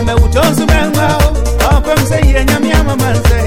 umeutoza ulimwengu wao, wako msaidia nyami ama manzee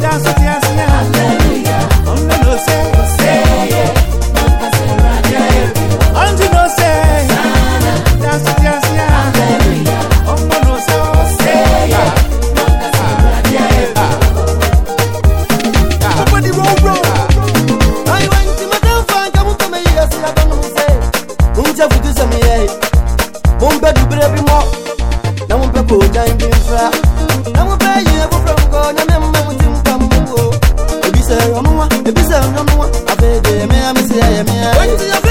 Gracias. bibire bi mɔ na mo pɛ k'o jan bi nfa na mo pɛ yin efofra nkɔ nyame mma mo ti nfa mo mu o ebi sɛ ɔmo wa ebi sɛ ɔmo wa afei de mea. Mi si ayɛ mea.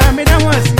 time made I was.